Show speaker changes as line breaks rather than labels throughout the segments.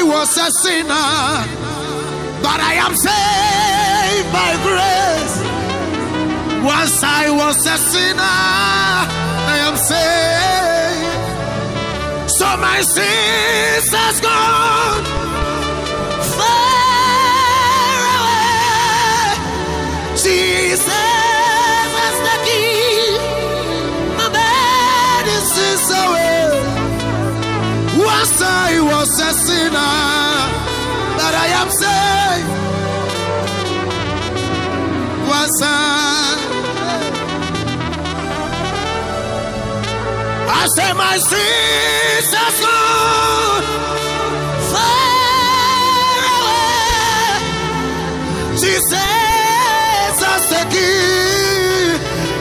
I was a sinner But I am saved by grace once I was a sinner, I am saved. So my sins has gone my sins are gone far away. Says I say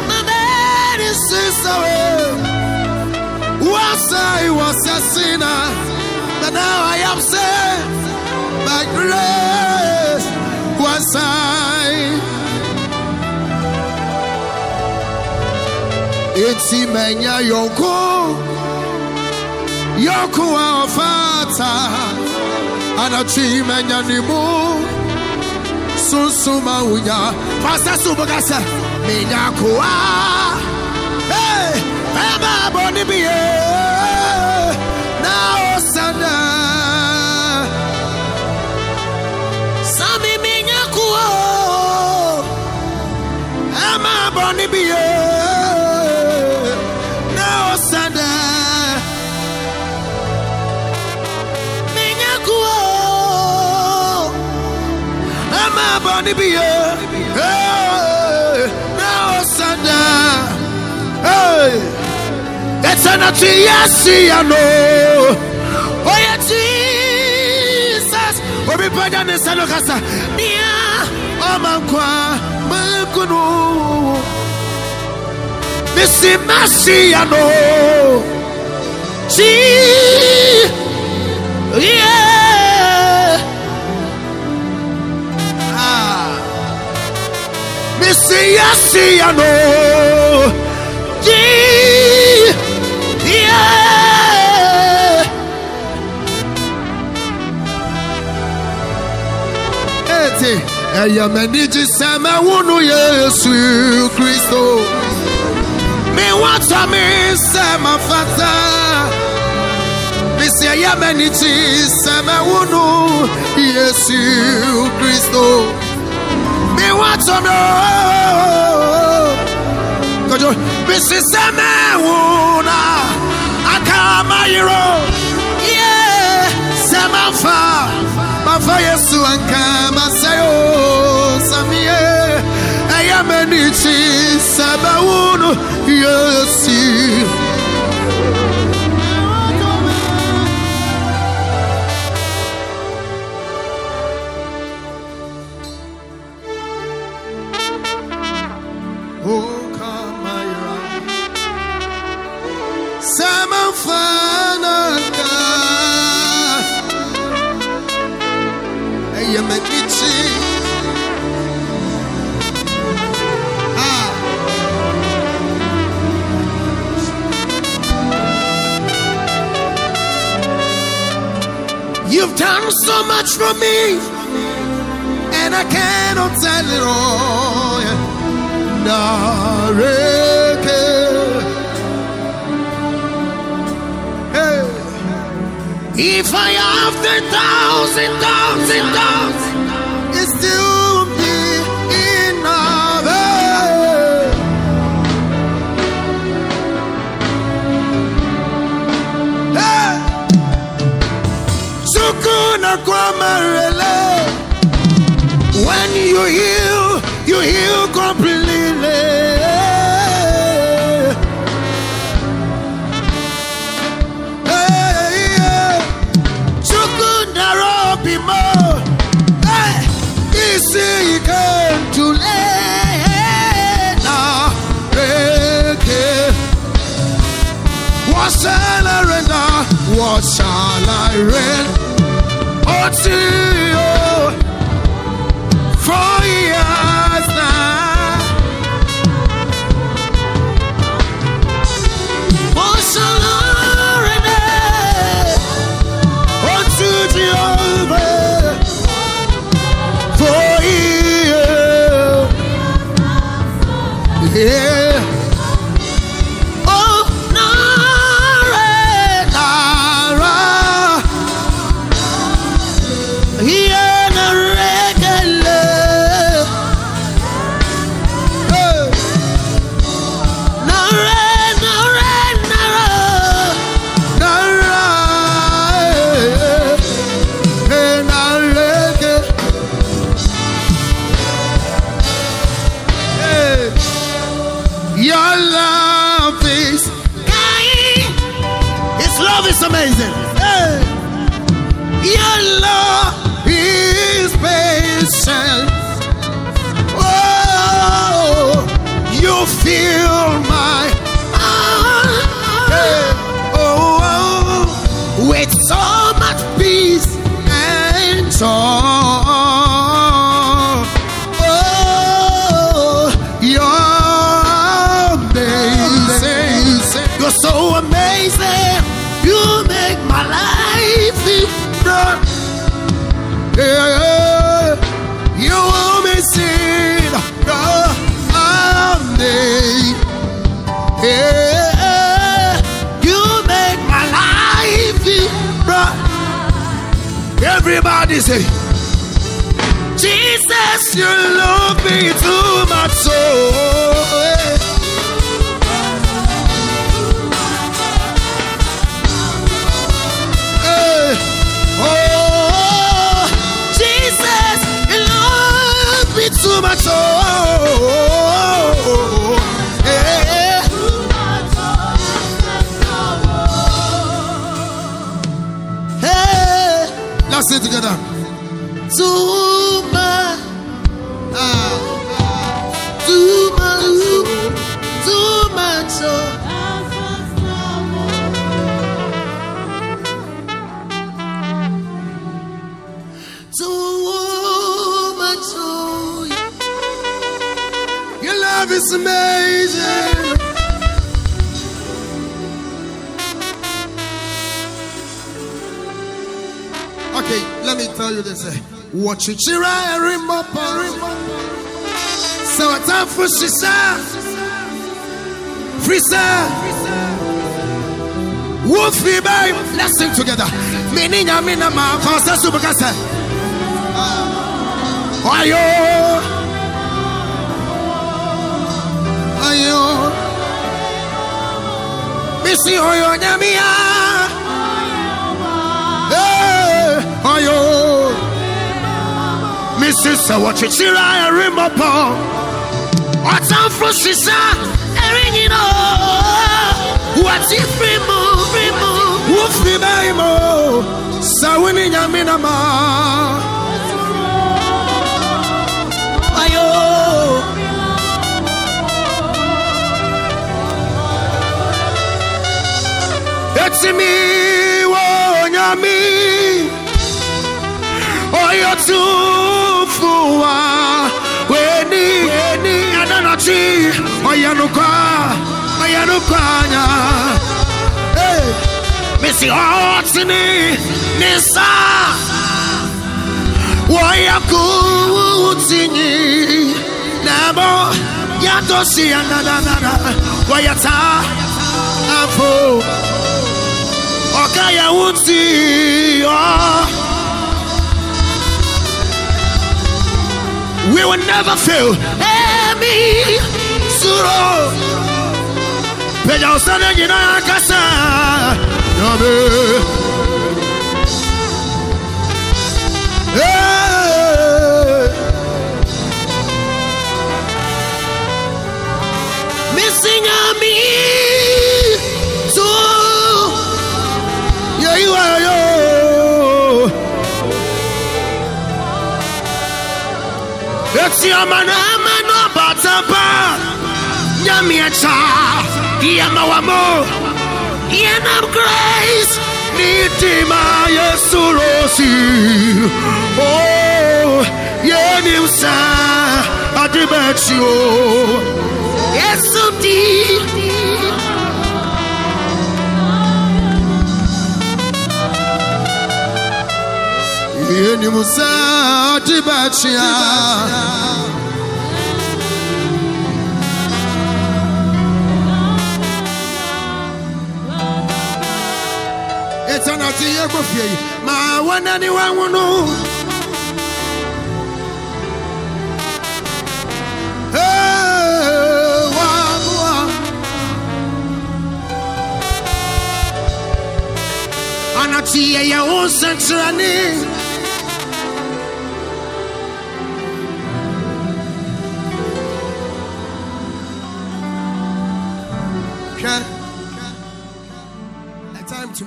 my medicine's away. Once I was a sinner, but now I am saved by grace. Once I eti menya yonko yonko a ɔfata anatwi menya ne mu sunsuma wunya fasa subuga sɛ menya koa hey, ɛma abɔ ne hey, now Sanda. Hey, it's an know. Oh, yeah, Jesus. Oh, be better than Salocasa. Yeah, oh, my God, my good. Missy Mercy, I know. See, yeah. Missy, I see, I know. Yeah. Eti, ẹ̀yà mẹ́nìjì sẹ́mẹ̀ wúnú Yéṣu Kristo. Mi wá tọ́ mi sẹ́mẹ̀ fata. Missy, ẹ̀yà mẹ́nìjì sẹ́mẹ̀ wúnú Yéṣu Kristo. Mi wá mi ooo kojú bisi sẹmẹ wuna akamayiro yẹ sẹmẹ fa mafa yesu anka masayo wunu yesi. Ah. You've done so much for me, and I cannot tell it all. Nareke. If I have the thousand, and tongues, it still be enough. Hey. Sukuna Kwamarele. When you heal, you heal completely. For amazing. Hey. Your love is patient. Oh, you fill Everybody say, Jesus, you love me too much. So, tell you this. eh. Watch it, Chira, Rimapa, So it's time for Shisa, Frisa, Wolfie, babe. Let's sing together. Meaning, I mean, I'm a pastor, Subakasa. Ayo, ayo, Missy, Oyo, Nyamia. Ayo. Mrs. Sawachichira, Rimapo. What's up oh. for Sisa? Eringino. What's it free move, free move? Woofy Baimo. Sawini Yaminama. Ayo. It's me, Wonyami. Oyo tufuwa. Weni, weni, ananachi. Oyanukwa, oyanukwanya. Missy Hotini, Nisa. Wayakutinyi. Nabo, Yatosi, ananana. Wayata, Afo. Okaya Wuti. Oh. We will never fail. Emi Suro. Peja usana jina kasa. Yabe. Missing on Eti amana amana uh. batapa Nyami echa Yama wamo Yenam grace nitima yesu rosi oh yenim sa adibetsi a. eternity yẹ kò fìyè yìí máa wọ́n náà ni wọ́n ń wọnú.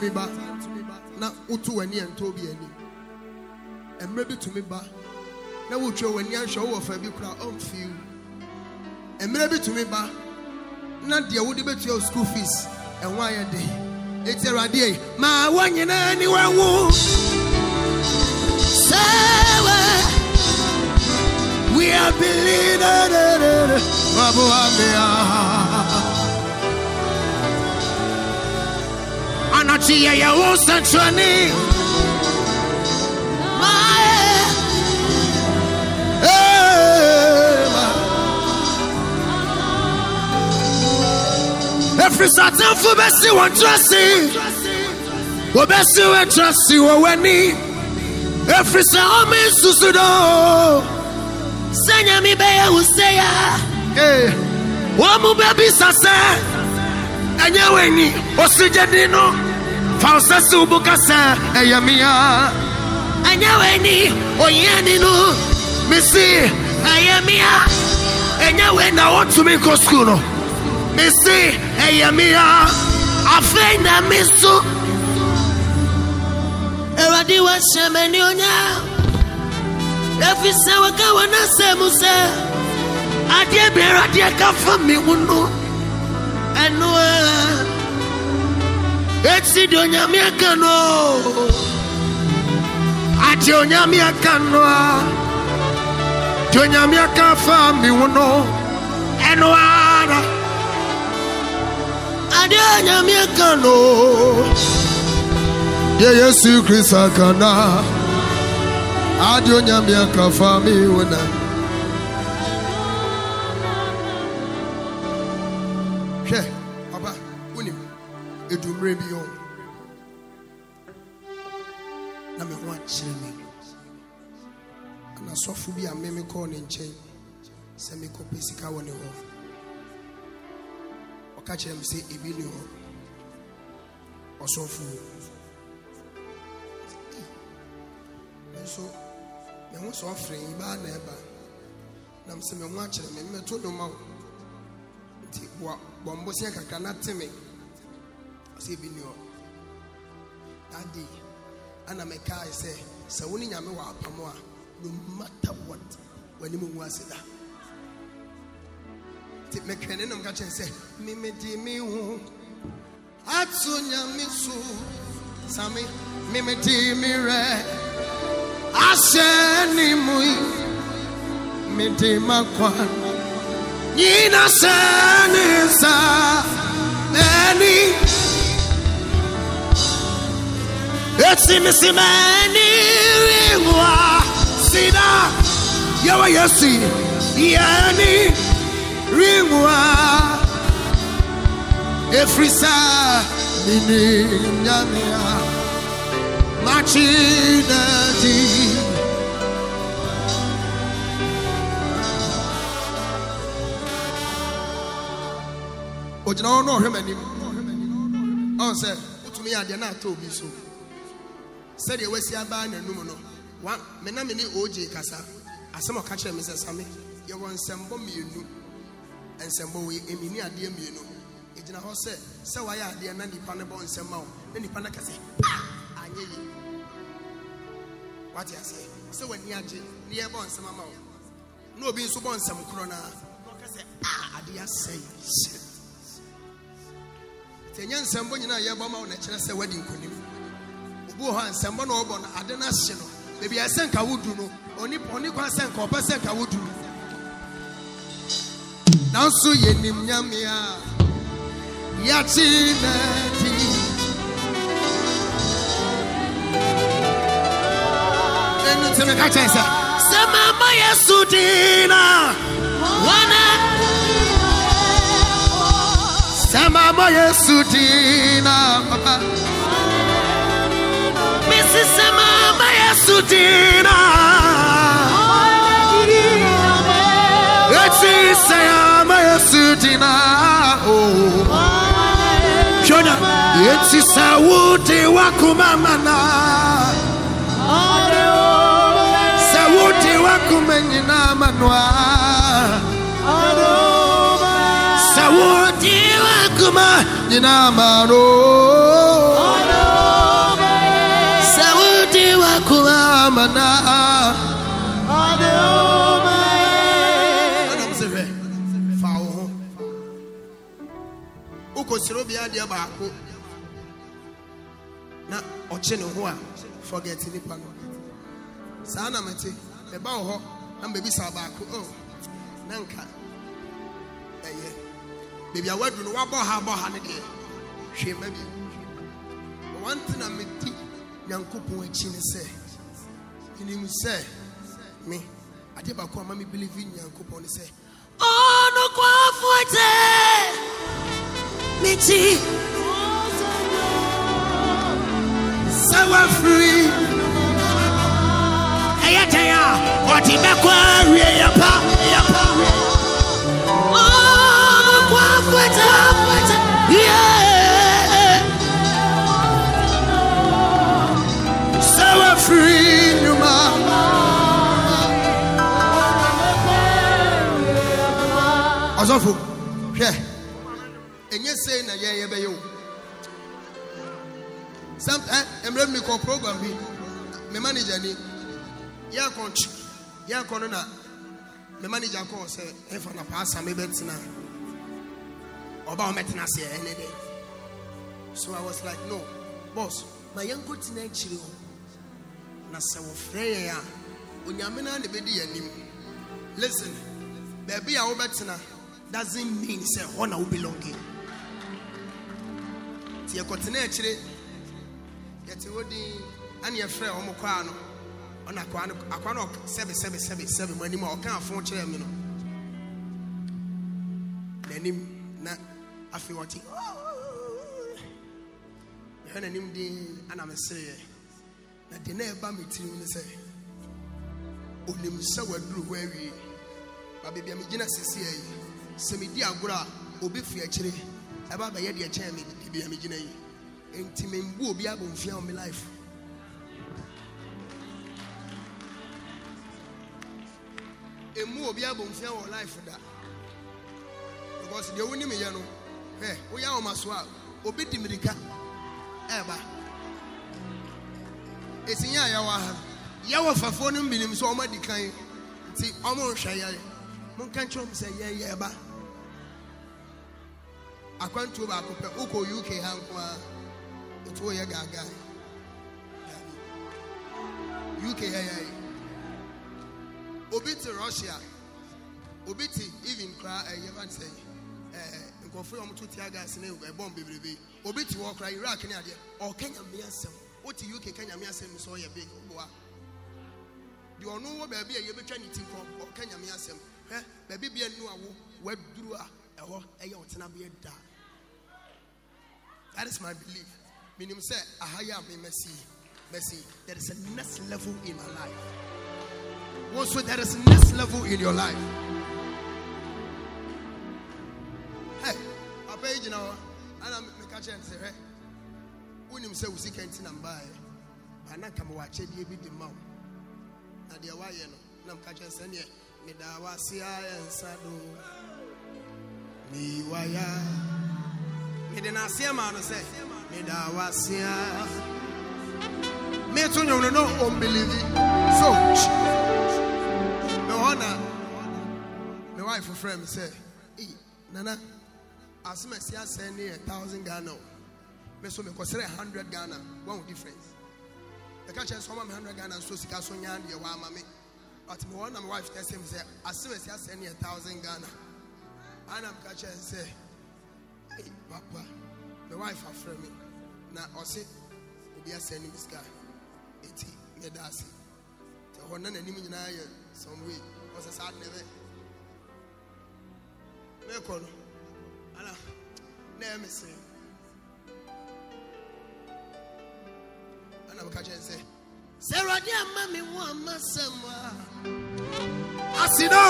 Me ba na wotu w'ani ɛntɔ bi ani mmerɛ bi tumi ba na wotwa w'ani ahwɛ wowɔ fa bi kora ɔmfiw oh, mmerɛ bi tumi ba na deɛ wode bɛtua wo school fees ɛho ayɛ den ɛti awurade yi ma wɔ nyinaa ni wawo sɛwɛ we are believing waboamea anɔkye yɛyɛ wo nsɛnkyerɛne ɛfiri sɛ atamfo bɛsi wɔn ntrase wɔbɛsi wɔn ntrase wɔ w'ani ɛfiri sɛ ɔme nsusu do. Sɛ nyame bɛyɛ wo sɛ ya wɔn mu bɛbisa sɛ ɛnyɛ w'ani ɔsigyedi no fa wo sɛ si wo bo ka sɛ ɛyɛ mea ɛnyɛ w'ani ɔhiani no mesi ɛyɛ mea ɛnyɛ wei na wɔtumi nkɔ sukuu no mesi ɛyɛ mea afei na me so awurade wahyɛ m'ani onya. Ɛfiri sɛ wɔka wɔ no asɛ mu sɛ adeɛ biara adeɛ ka fa me wo no ɛno a eti di onyame aka no ade onyame aka no onyame aka fa mi wo no ɛno ara. Ade onyame aka no deɛ yesu kristo aka na ade onyame aka fa mi wo na edumire bi yɔn na me ho akyerɛ me. Ana bi a meme kɔɔ ne nkyɛn sɛ mekɔpɛ sika wɔ ne hɔ ɔka kyerɛ me sɛ ebi ne hɔ ɔsɔfo. Nso me ho sɛ ɔfrɛ baa na ɛba. Nam sɛ me ho akyerɛ me mmɛto doma wo nti bɔ kakra na te me. Sɛ ebi ni hɔ that day ana mekae sɛ sɛ no matter what w'anim ngu ase da nti mekɛ ne nom ka kyerɛ sɛ me ho ato nyame me mu yi mede makwa nyina hyɛ ne eti misimani ringwa sida yawa yesi. Yani ringwa efrisa nini nyamia. Machinati ogyina hɔ na ɔhwɛ m'anim ɔn sɛ wotumi yɛ adeɛ na atɔ obi so sɛdeɛ wasi abaa n'anum no wa me na me ne ogye kasa. Asɛm a ɔka kyerɛ me sɛ same yɛwɔ nsɛmbɔ mmienu nsɛmbɔ wei emi ne adeɛ mmienu egyina hɔ sɛ sɛ wayɛ adeɛ na nipa no bɔ nsɛm ma wo na nipa no ka sɛ "Ah, anyɛ yi wate aseɛ sɛ w'ani agye ne yɛbɔ nsɛm ama wo na obi nso bɔ nsɛm korɔ no a ɔka sɛ "Ah, adeɛ asɛe hyɛ sɛ ɛnyɛ nsɛmbɔ nyinaa yɛbɔ ma wo na ɛkyerɛ sɛ wadi nkonim obi wɔ hɔ a nsɛmbɔ na ɔbɔ no ade no ahye no. Baabi a ɛsɛ nka wodu no ɔni ɔni kwan sɛ nka ɔpɛ sɛ nka wodu nanso yɛnim nyame a yɛakye n'adi ɛno nti meka kyɛn sɛ sɛ mama yesu din na wana. Sɛ mama yesu din na papa mesi sɛ mama yesu din na eti sɛ mama yesu din na oh Shona, eti sɛ wode wakoma mana sɛ wode wakoma nyinaa hwɛ fa wo ho wokɔsrɛ obi adeɛ baako. Na ɔkye ne ho a forget nipa no saa na mete meba wo hɔ na mbɛbisa baako. O na nka ɛyɛ baabi a wadu no woabɔ ha bɔ ha no deɛ hwee ma bi wante na medi nyankopɔn akyi ne sɛ menim sɛ me adeɛ baako a ma me believe in nyankopɔn ne sɛ ɔnokwafoɔte meti sɛ wafiri ɛyɛ dɛn a ɔde bɛkɔ awie yɛpa ɔsɔfo hwɛ ɛnyɛ sei na yɛyɛ bɛyɛ o sam mmerɛ mi kɔ program bi. Me manager ni yɛakɔ ntwi yɛakɔ no na me manager kɔɔ sɛ ɛfa na paasa me bɛtena. Ɔba wo mɛtena ase ɛne dɛ so i was like no boss ma yɛnkɔ tena akyire o na sɛ wɔfrɛ yɛn a onyame no a na bɛdi yɛn anim. Listen baabi a wobɛtena doesn't mean sɛ hɔ na wobelonge nti yɛkɔtena akyire yɛte hɔ din ane yɛfrɛ ɔmo kwaa no ɔna akwaa no akwaa no ɔk- sɛbe sɛbe sɛbe sɛbe mu anim a ɔka afo kyerɛɛ me no n'anim na afei ɔte mehwɛ n'anim din ana mesereɛ na de na ɛba me tirim ne sɛ onim sɛ waduru hɔ awie ba baabi a megyina sisi yi sɛ medi agorɔ a obi fi akyire. Ɛba bɛyɛ deɛ kyɛn me baabi a megyina yi. Enti membu obi abɔmfia wɔ me life. Emu obi abɔmfia wɔ life da. Because deɛ wonim yɛ no hɛ woyɛ ahoma so a obi di mirika. Ɛɛba esi yɛ a yɛwɔ ha. Yɛwɔ fafoɔ no mbinim sɛ ɔmo adi kan. Nti ɔmo nhwɛ yɛ monka nkyerɛ sɛ yɛyɛ ɛba akwantuo baako pɛ wokɔ uk ha nko a ɛti woyɛ gaagaa. Uk ha yɛyɛ obi te russia. Obi te even koraa ɛyɛ ba sɛ nkɔfoɔ a wɔto tia gas ne ɛbɔn bebrebe. Obi te hɔ koraa iraq ne adeɛ. Ɔka nyame asɛm. Wote uk ka nyame asɛm sɛ ɔyɛ big boa deɛ ɔno wɔ baabi a yɛbɛtwa ne ti kɔ ɔka nyame asɛm. Hwɛ baabi bia nu a wo waduru a ɛhɔ ɛyɛ ɔtenabea daa that is my belief. Menim sɛ aha yɛ a me mɛsi mɛsi there is a next level in my life. Also there is next level in your life. Hey papa yi gyina hɔ ana meka kyerɛ no sɛ hwɛ wonim sɛ wo sika nti na mbaeɛ. Ana ka ma wakyɛdeɛ bi de ma wo. Na deɛ woayɛ no na meka kyerɛ sɛ neɛ meda wase ayɛ nsa do. Mewaya mede n'aseɛ maa no sɛ meda wase a. Meto nwom no no ɔmbelivi so mewɔ hɔ na. Me wife frɛ me sɛ "Ei, nana. Asɛm asi asɛe ne yɛ thousand ghana. O me so mekɔsrɛ hundred ghana. One difference. Kyerɛ sɛ ɔma hundred ghana nso sika so nya deɛ wɔama me but me wɔ na my wife tɛ sɛ me sɛ asɛm asi asɛ ne yɛ thousand ghana ana meka kyerɛ sɛ ei papa me wife afrɛ me. Na ɔse obi asɛ ne me sika eti meda ase nti hɔ na n'anim nyinaa yɛ some way ɔsɛ saa de bɛ mekɔ no ana na ɛyɛ me sere ana meka kyerɛ sɛ sɛ awurade ama me wo ama sɛm a. Aseda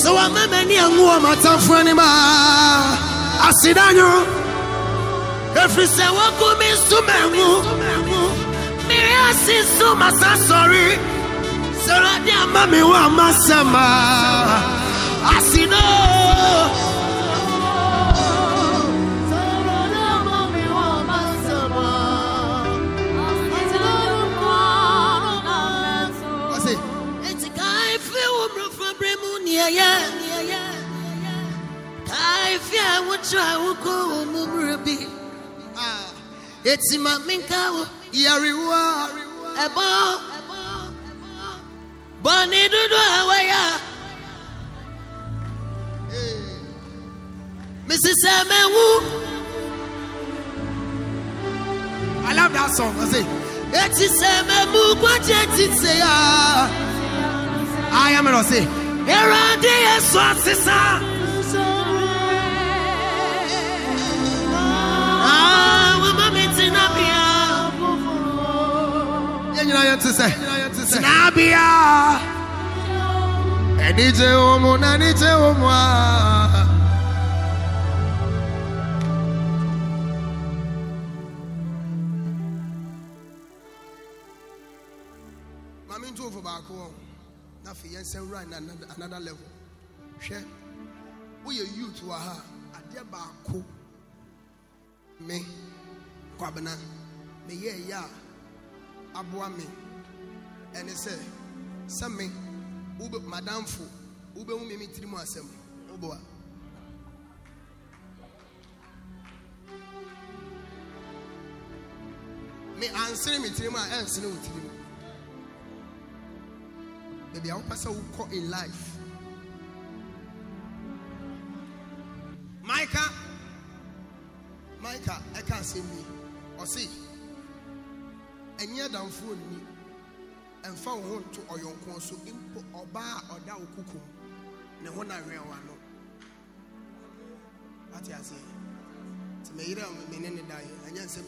sɛ wama m'ani angu wɔ m'atamfoɔ anim a aseda nwo ɛfiri sɛ wɔko me so mangu mere ase so masa sɔre sɛ awurade ama me wo ama sɛm a. Aseda bi eti ma menka wo yarewa ɛbɔ bɔne dodo a wɔyɛ a mesi sɛ mawu I love that song. I say, Eti sɛ mamu kwagye tite a I am gonna say, Erade yesu asesa. Yɛn nyinaa yɛn ti sɛ, tina bia. Ɛni gye wɔn mu na ɛni gye wɔn mu a. maame ntu ofo baako wɔ na afei yɛn nsa wura na another- level hwɛ woyɛ youth wɔ ha adeɛ baako me kwabena meyɛ ɛyɛ a aboa me. Ɛne sɛ sɛ me wobe madamfo wobɛhu me me tiri mu asɛm woboa me ansere me tiri mu a ɛnsene wo tiri mu. Baabi a wopɛ sɛ wokɔ in life. Maika maika ɛka asɛm bi ɔse ɛnyɛ damfoɔ nni ɛmfa wo ho nto ɔyɔnko so mpo ɔbaa a ɔda wo ne ho na wɛn wa no ate aseɛ nti meyere a me ne ne daeɛ ɛnyɛ nsɛm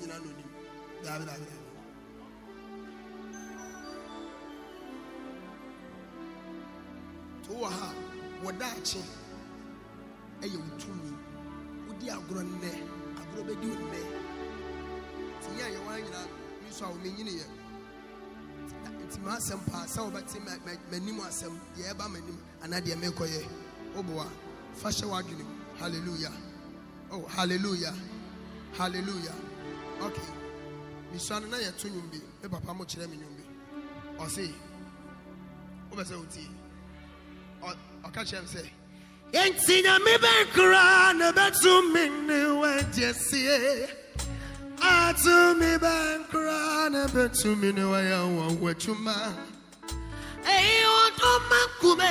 wowɔ ha wɔdaakye ɛyɛ wo tumi wodi agorɔ nnɛ agorɔ bɛdi wo nnɛ nti yɛ a me so a womenyiniyɛ nti maasɛm paa sɛ wobɛte ma- ma- m'anim asɛm deɛ ɛba m'anim anaa deɛ mekɔyɛ woboa fa hyɛ w'adwene mu halleluya oh halleluya halleluya okay. Mesua no na yɛto nnwom bi me papa mo kyerɛ me nnwom bi ɔse wobɛ sɛ wotie ɔka kyerɛ me sɛ Enti nyame bɛnkora na bɛtumi ne wagyesie atumi bɛnkora na bɛtumi ne wayɛ wɔ w'adwuma ɛyi ɔdɔma nkume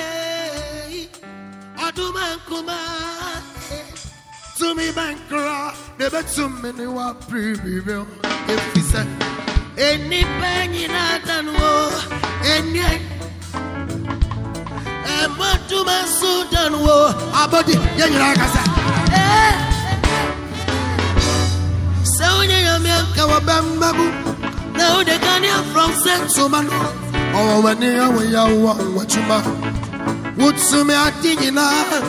ɔdoma nkuma tumi bɛnkora na bɛtumi ne wapiribiri ɛfiri sɛ ɛnipa nyinaa da no o ɛniɛ ɛmɔdoma so da no o abɔde yɛn nyinaa kasa wonyɛ nyame anka wɔbɛmma mu na wode kanea from sɛ ntoma no ɔwɔ w'ani a woyɛ wɔ w'adwuma wotumi ade nyinaa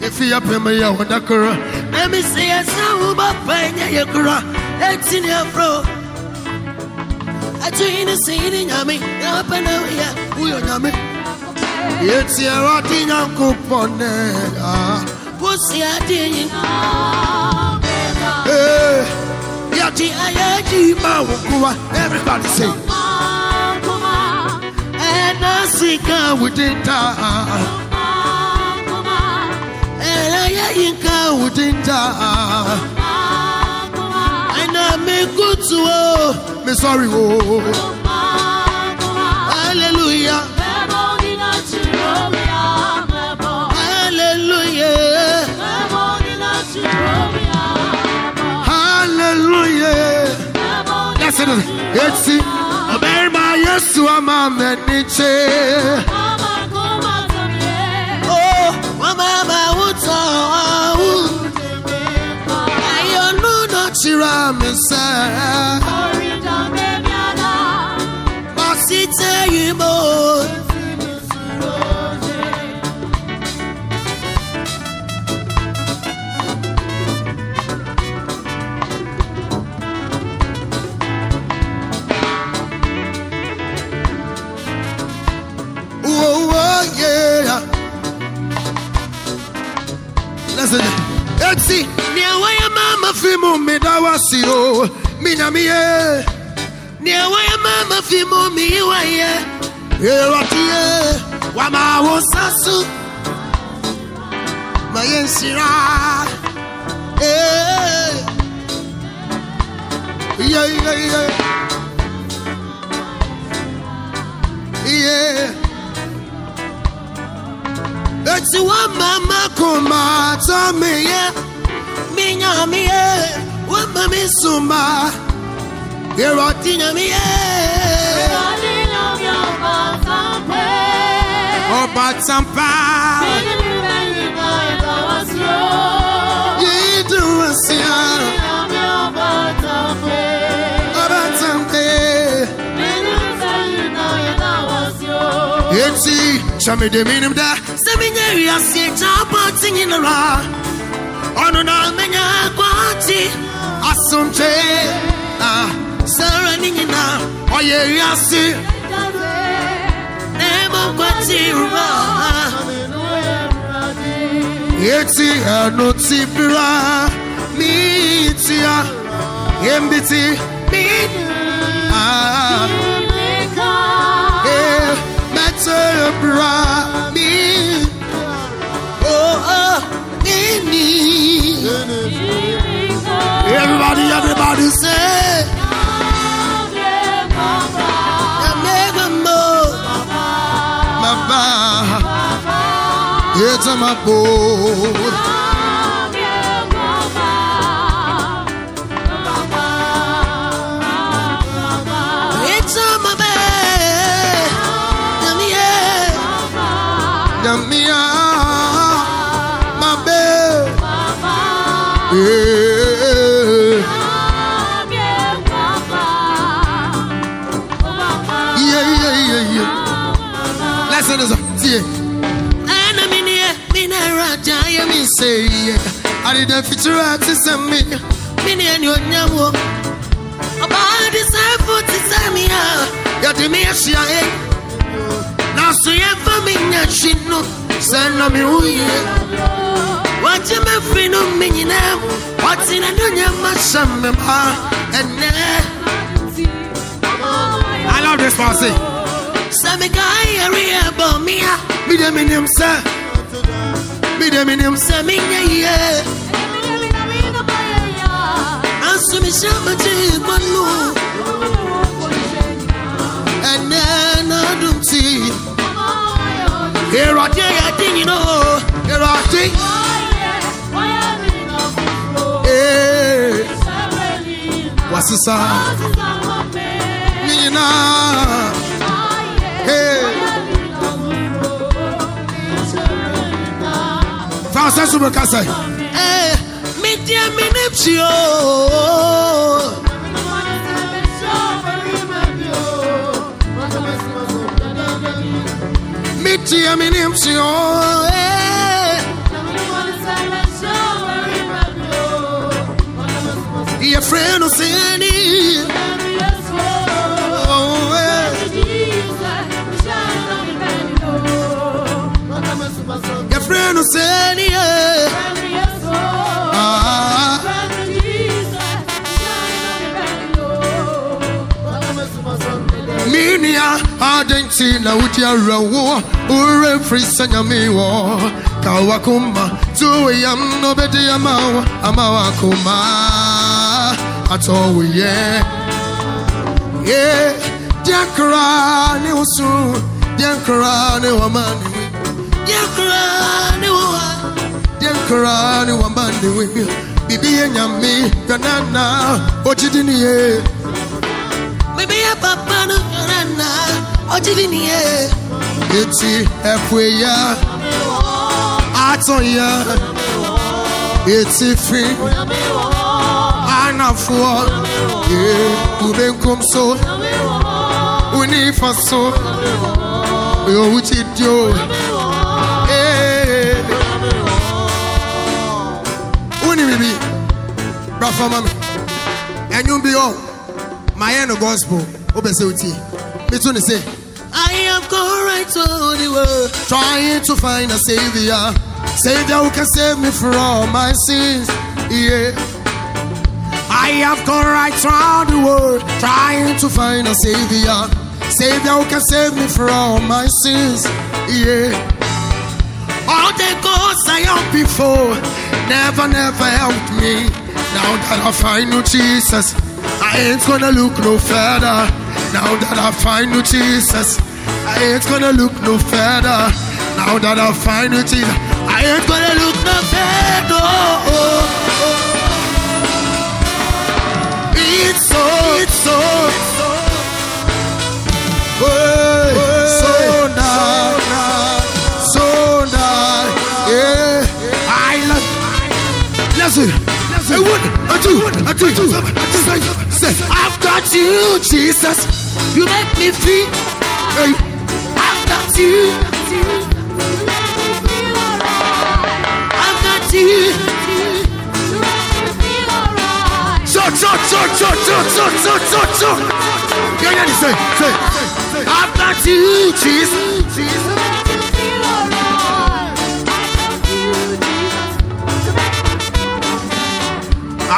ɛfi yɛpem yɛ wo da koro na mesɛ yɛ sɛ wobɛpa nyɛ yɛ kora ɛti ne afrɛ ɛto yi ne sɛ yi ne nyame na wapɛ na woyɛ woyɛ nyame yɛti awurade nyankopɔn nɛ wosi ade nyinaa Eh, ayɛ gyi ma wo kowa everybody say ɛna sika yɛyi nka wodin taa ɛna me
kutu o. Me sorry o. Hallelujah. Listen to this. It's it. Obey my yes to a man that needs it. Oh, mama, what's all? I don't know not to fimu midawasi o. Mina miye. Nia waya mama fimu miwaye. Erotie. Wama wosasu. Mayensira. Eh. Yeah, yeah, yeah. Yeah. Eti wa mama kuma ta me ye mi nya mi ye wa mama suma Ero ti nya mi ye Ọba tampa Yidu asia Ọba tampe. Eti Shami de minim da. Semi nya wi asie chapa tingin ra Ono na menya kwati Asumche Ah Sara ningina Oye wi asie Nemo kwati ra Eti eno tibira Mi tia Embiti Mi Ah. Eh Mete bra Mi A mapo It's I did a feature artist and me. Mini and your nyamu About this effort to tell me how Yadi me a shia eh? Now so ya for me nya shino Send me uye What you me fino me nyina What's in a dunya mashamma And I love this part Sami guy area about me Me dem in him sir Me dem in him sir me yeah Ansu mi shama ti manu And then I don't see. Here I day I think you know. Here I think sound Nina Français sur le casse Eh Me dia me Your friend na adenti na wuti arawo ure frisa nyame wo kawakuma kuma ya yam no bedi ya amawa kuma
atowe ye ye diakra ni usu. Diakra ni wamani. Diakra ni wa diakra ni wamani we. Bibi ye nyame yanana
bibi ye papa no na ojili ni ye.
Eti ẹ̀fọ́ ẹ̀yà àtọ̀yà eti fi. Ànàfọ́ ebe nkom so onífa so òwú ti di o. Unimibi, brafamami, ẹnyun bi ọ, ma yẹ no gospel, ó bẹ sẹ́ o tiẹ̀. Me too, say,
I have gone right to the world.
trying to find a savior, savior who can save me from my sins. Yeah. I have gone right around the world, trying to find a savior, savior who can save me from my sins. Yeah. All the gods I helped before never, never helped me. Now that I find you, Jesus, I ain't gonna look no further. Now that I find you, Jesus, I ain't gonna look no further. Now that I find you, Jesus, I ain't gonna look no further. It's so, it's so, Hey, so nice, so nice, yeah. I love. Listen, listen. One, a two, a a two. Say, say, I've got you, Jesus.
You make me feel,
Hey,
I've got you. I've got you.
so, so, so, so, so, so, so, so, so. Yeah, yeah, say, say, say. I've got you, Jesus. I've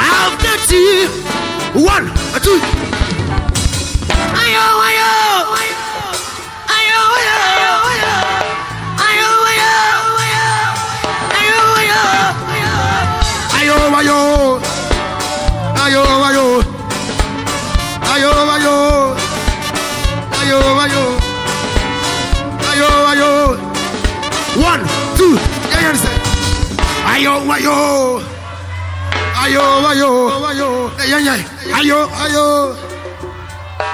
got you. One, two.
Ayo, ayo. Ayo, ayo, ayo, ayo. Ayo, ayo, ayo. Ayo, ayo, ayo.
Ayo, ayo. Ayo, ayo. Ayo, ayo. Ayo, ayo. One, two. Yeah, yeah, say. Ayo, ayo. Ayo, ayo. Ayo, yeah, yeah. Ayo, ayo.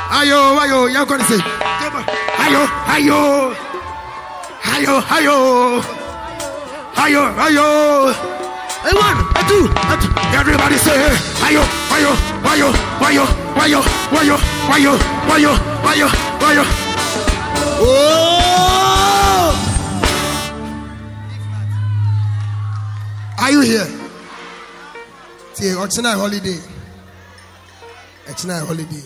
Ayo, ayo. Yeah, I'm gonna say. Ayo, ayo. Ayo, ayo. Ayo, ayo. A one, a two, a two. Everybody say, ayo, ayo, ayo, ayo, ayo, ayo, ayo, ayo, ayo, ayo. Oh! Are you here? ti ɔkyena holiday. Ɛkyena holiday.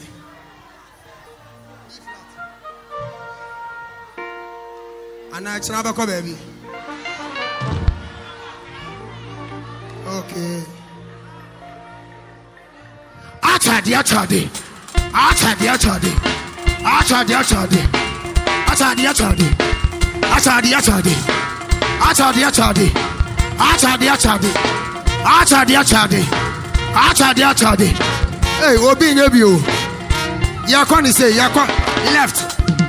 anaa kyerɛ abɛkɔ baabi okay. Atade atade atade atade atade atade atade atade atade atade atade atade atade atade akyade akyade akyade akyade ee obi nye bi o. Yɛkɔ ne se yɛkɔ left.